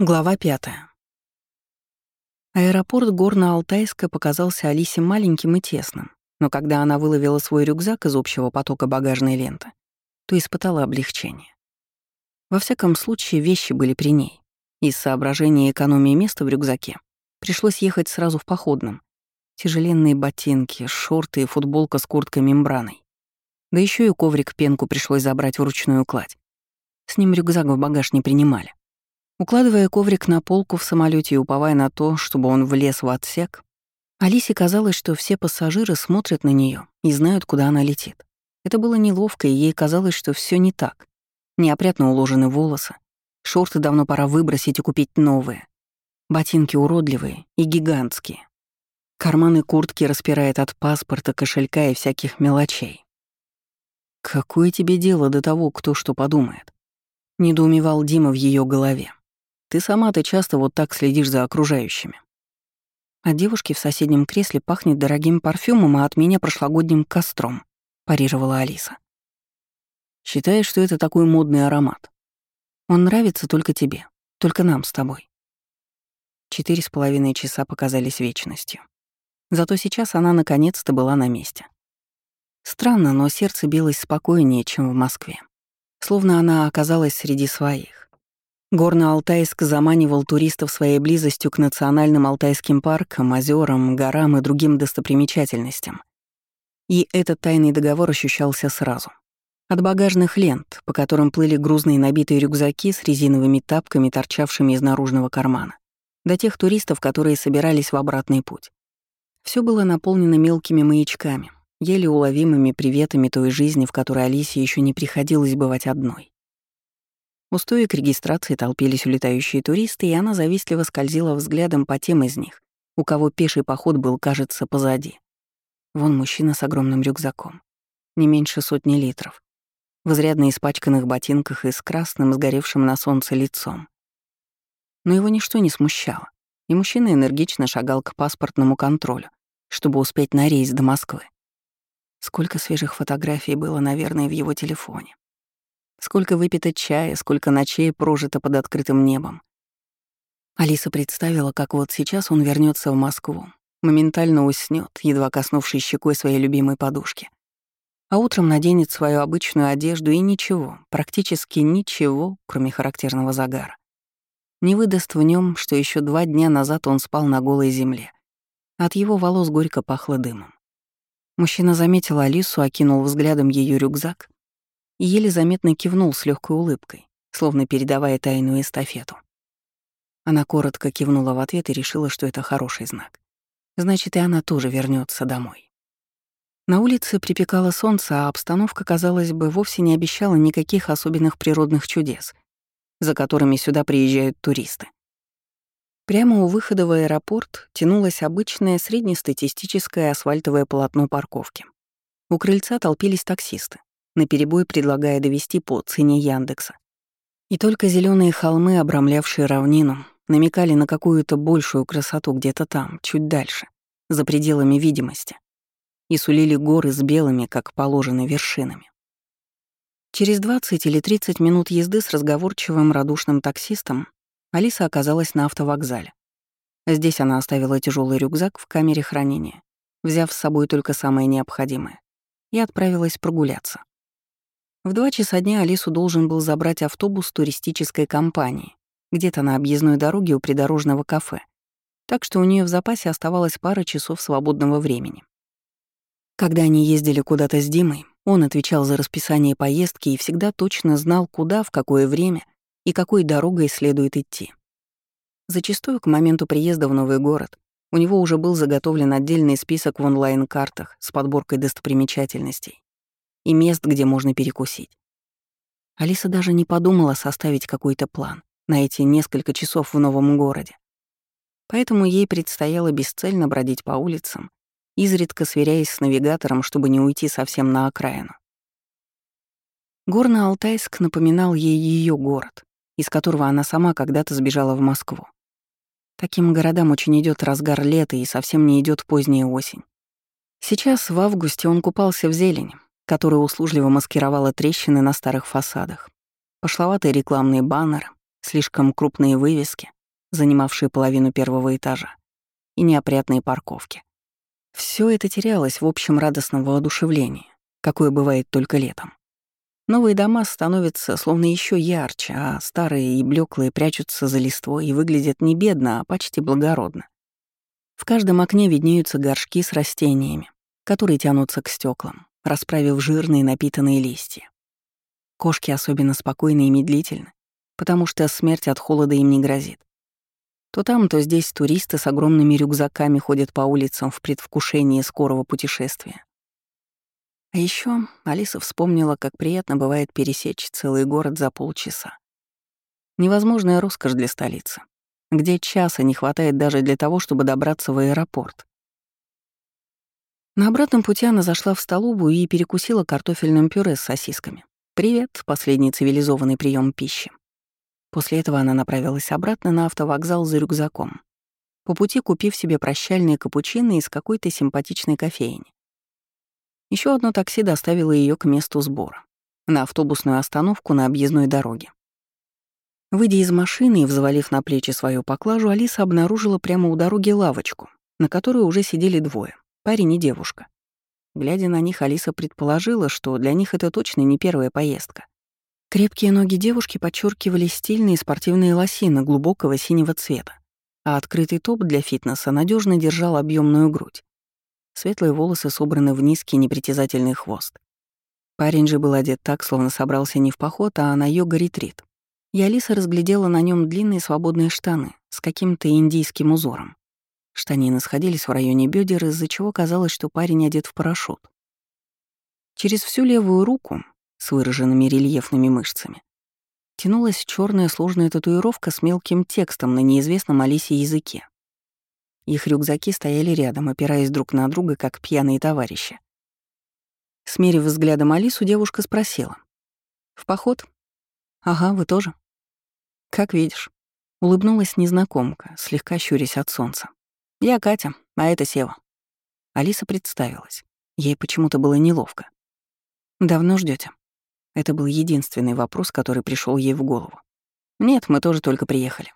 Глава пятая. Аэропорт Горно-Алтайска показался Алисе маленьким и тесным, но когда она выловила свой рюкзак из общего потока багажной ленты, то испытала облегчение. Во всяком случае, вещи были при ней. Из соображения экономии места в рюкзаке пришлось ехать сразу в походном. Тяжеленные ботинки, шорты и футболка с курткой-мембраной. Да еще и коврик-пенку пришлось забрать вручную кладь. С ним рюкзак в багаж не принимали. Укладывая коврик на полку в самолете и уповая на то, чтобы он влез в отсек, Алисе казалось, что все пассажиры смотрят на нее и знают, куда она летит. Это было неловко, и ей казалось, что все не так. Неопрятно уложены волосы, шорты давно пора выбросить и купить новые. Ботинки уродливые и гигантские. Карманы куртки распирает от паспорта, кошелька и всяких мелочей. «Какое тебе дело до того, кто что подумает?» — недоумевал Дима в ее голове. Ты сама-то часто вот так следишь за окружающими. От девушки в соседнем кресле пахнет дорогим парфюмом, а от меня прошлогодним костром», — парировала Алиса. «Считаешь, что это такой модный аромат? Он нравится только тебе, только нам с тобой». Четыре с половиной часа показались вечностью. Зато сейчас она наконец-то была на месте. Странно, но сердце билось спокойнее, чем в Москве. Словно она оказалась среди своих. Горно-Алтайск заманивал туристов своей близостью к национальным алтайским паркам, озерам, горам и другим достопримечательностям. И этот тайный договор ощущался сразу. От багажных лент, по которым плыли грузные набитые рюкзаки с резиновыми тапками, торчавшими из наружного кармана, до тех туристов, которые собирались в обратный путь. Все было наполнено мелкими маячками, еле уловимыми приветами той жизни, в которой Алисе еще не приходилось бывать одной. У стоек регистрации толпились улетающие туристы, и она завистливо скользила взглядом по тем из них, у кого пеший поход был, кажется, позади. Вон мужчина с огромным рюкзаком, не меньше сотни литров, в изрядно испачканных ботинках и с красным, сгоревшим на солнце лицом. Но его ничто не смущало, и мужчина энергично шагал к паспортному контролю, чтобы успеть на рейс до Москвы. Сколько свежих фотографий было, наверное, в его телефоне. Сколько выпито чая, сколько ночей прожито под открытым небом. Алиса представила, как вот сейчас он вернется в Москву, моментально уснет, едва коснувшись щекой своей любимой подушки. А утром наденет свою обычную одежду и ничего, практически ничего, кроме характерного загара. Не выдаст в нем, что еще два дня назад он спал на голой земле. От его волос горько пахло дымом. Мужчина заметил Алису, окинул взглядом ее рюкзак еле заметно кивнул с легкой улыбкой, словно передавая тайную эстафету. Она коротко кивнула в ответ и решила, что это хороший знак. Значит, и она тоже вернется домой. На улице припекало солнце, а обстановка, казалось бы, вовсе не обещала никаких особенных природных чудес, за которыми сюда приезжают туристы. Прямо у выхода в аэропорт тянулось обычное среднестатистическое асфальтовое полотно парковки. У крыльца толпились таксисты наперебой предлагая довести по цене Яндекса. И только зеленые холмы, обрамлявшие равнину, намекали на какую-то большую красоту где-то там, чуть дальше, за пределами видимости, и сулили горы с белыми, как положено, вершинами. Через 20 или 30 минут езды с разговорчивым радушным таксистом Алиса оказалась на автовокзале. Здесь она оставила тяжелый рюкзак в камере хранения, взяв с собой только самое необходимое, и отправилась прогуляться. В два часа дня Алису должен был забрать автобус туристической компании, где-то на объездной дороге у придорожного кафе, так что у нее в запасе оставалось пара часов свободного времени. Когда они ездили куда-то с Димой, он отвечал за расписание поездки и всегда точно знал, куда, в какое время и какой дорогой следует идти. Зачастую к моменту приезда в новый город у него уже был заготовлен отдельный список в онлайн-картах с подборкой достопримечательностей и мест, где можно перекусить. Алиса даже не подумала составить какой-то план на эти несколько часов в новом городе. Поэтому ей предстояло бесцельно бродить по улицам, изредка сверяясь с навигатором, чтобы не уйти совсем на окраину. Горно-Алтайск напоминал ей ее город, из которого она сама когда-то сбежала в Москву. Таким городам очень идет разгар лета и совсем не идет поздняя осень. Сейчас, в августе, он купался в зелени, которая услужливо маскировала трещины на старых фасадах, пошловатые рекламные баннеры, слишком крупные вывески, занимавшие половину первого этажа, и неопрятные парковки. Все это терялось в общем радостном воодушевлении, какое бывает только летом. Новые дома становятся словно еще ярче, а старые и блеклые прячутся за листвой и выглядят не бедно, а почти благородно. В каждом окне виднеются горшки с растениями, которые тянутся к стеклам, расправив жирные напитанные листья. Кошки особенно спокойны и медлительны, потому что смерть от холода им не грозит. То там, то здесь туристы с огромными рюкзаками ходят по улицам в предвкушении скорого путешествия. А еще Алиса вспомнила, как приятно бывает пересечь целый город за полчаса. Невозможная роскошь для столицы, где часа не хватает даже для того, чтобы добраться в аэропорт. На обратном пути она зашла в столовую и перекусила картофельным пюре с сосисками. Привет, последний цивилизованный прием пищи. После этого она направилась обратно на автовокзал за рюкзаком, по пути купив себе прощальные капучино из какой-то симпатичной кофейни. Еще одно такси доставило ее к месту сбора, на автобусную остановку на объездной дороге. Выйдя из машины и взвалив на плечи свою поклажу, Алиса обнаружила прямо у дороги лавочку, на которой уже сидели двое — парень и девушка. Глядя на них, Алиса предположила, что для них это точно не первая поездка. Крепкие ноги девушки подчеркивали стильные спортивные лосины глубокого синего цвета, а открытый топ для фитнеса надежно держал объемную грудь. Светлые волосы собраны в низкий непритязательный хвост. Парень же был одет так, словно собрался не в поход, а на йога-ретрит. И Алиса разглядела на нем длинные свободные штаны с каким-то индийским узором. Штанины сходились в районе бедер, из-за чего казалось, что парень одет в парашют. Через всю левую руку, с выраженными рельефными мышцами, тянулась черная сложная татуировка с мелким текстом на неизвестном Алисе языке. Их рюкзаки стояли рядом, опираясь друг на друга, как пьяные товарищи. Смерив взглядом Алису, девушка спросила. «В поход?» «Ага, вы тоже?» «Как видишь». Улыбнулась незнакомка, слегка щурясь от солнца. «Я Катя, а это Сева». Алиса представилась. Ей почему-то было неловко. «Давно ждете? Это был единственный вопрос, который пришел ей в голову. «Нет, мы тоже только приехали».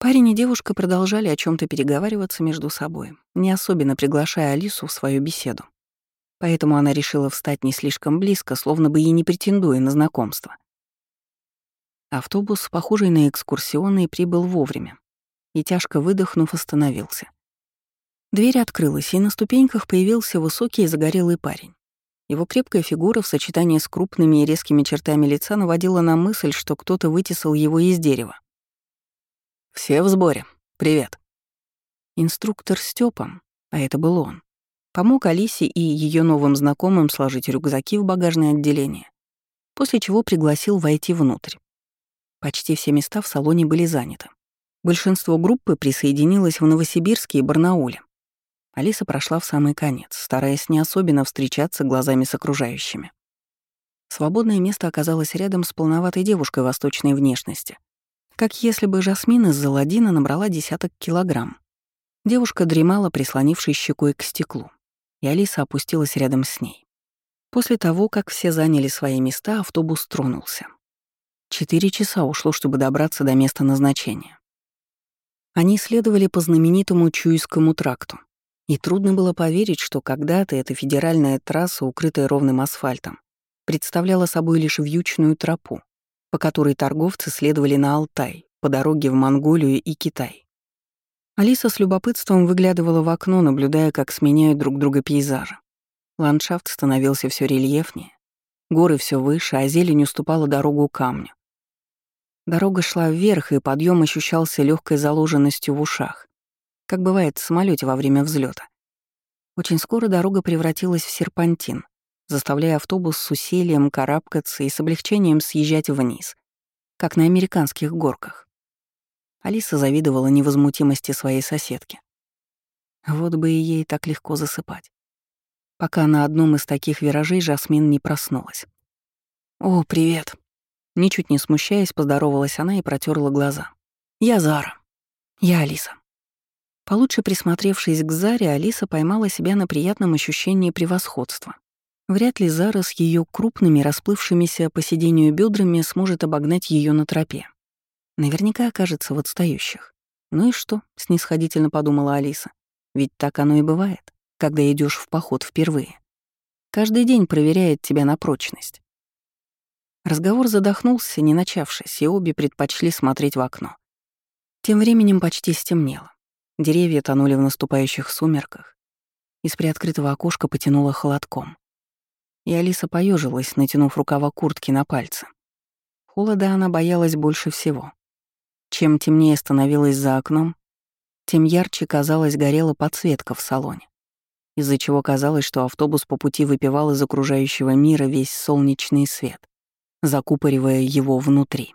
Парень и девушка продолжали о чем то переговариваться между собой, не особенно приглашая Алису в свою беседу. Поэтому она решила встать не слишком близко, словно бы и не претендуя на знакомство. Автобус, похожий на экскурсионный, прибыл вовремя и, тяжко выдохнув, остановился. Дверь открылась, и на ступеньках появился высокий и загорелый парень. Его крепкая фигура в сочетании с крупными и резкими чертами лица наводила на мысль, что кто-то вытесал его из дерева. «Все в сборе. Привет». Инструктор Степа, а это был он, помог Алисе и ее новым знакомым сложить рюкзаки в багажное отделение, после чего пригласил войти внутрь. Почти все места в салоне были заняты. Большинство группы присоединилось в Новосибирске и Барнауле. Алиса прошла в самый конец, стараясь не особенно встречаться глазами с окружающими. Свободное место оказалось рядом с полноватой девушкой восточной внешности. Как если бы Жасмин из Заладина набрала десяток килограмм. Девушка дремала, прислонившись щекой к стеклу, и Алиса опустилась рядом с ней. После того, как все заняли свои места, автобус тронулся. Четыре часа ушло, чтобы добраться до места назначения. Они следовали по знаменитому Чуйскому тракту, и трудно было поверить, что когда-то эта федеральная трасса, укрытая ровным асфальтом, представляла собой лишь вьючную тропу, по которой торговцы следовали на Алтай, по дороге в Монголию и Китай. Алиса с любопытством выглядывала в окно, наблюдая, как сменяют друг друга пейзажи. Ландшафт становился все рельефнее, горы все выше, а зелень уступала дорогу камню. Дорога шла вверх, и подъем ощущался легкой заложенностью в ушах, как бывает в самолете во время взлета. Очень скоро дорога превратилась в серпантин, заставляя автобус с усилием карабкаться и с облегчением съезжать вниз, как на американских горках. Алиса завидовала невозмутимости своей соседки. Вот бы и ей так легко засыпать. Пока на одном из таких виражей Жасмин не проснулась. «О, привет!» Ничуть не смущаясь, поздоровалась она и протерла глаза. «Я Зара. Я Алиса». Получше присмотревшись к Заре, Алиса поймала себя на приятном ощущении превосходства. Вряд ли Зара с ее крупными, расплывшимися по сидению бедрами сможет обогнать ее на тропе. Наверняка окажется в отстающих. Ну и что, снисходительно подумала Алиса. Ведь так оно и бывает, когда идешь в поход впервые. Каждый день проверяет тебя на прочность. Разговор задохнулся, не начавшись, и обе предпочли смотреть в окно. Тем временем почти стемнело. Деревья тонули в наступающих сумерках. Из приоткрытого окошка потянуло холодком. И Алиса поежилась, натянув рукава куртки на пальцы. Холода она боялась больше всего. Чем темнее становилось за окном, тем ярче, казалось, горела подсветка в салоне, из-за чего казалось, что автобус по пути выпивал из окружающего мира весь солнечный свет, закупоривая его внутри.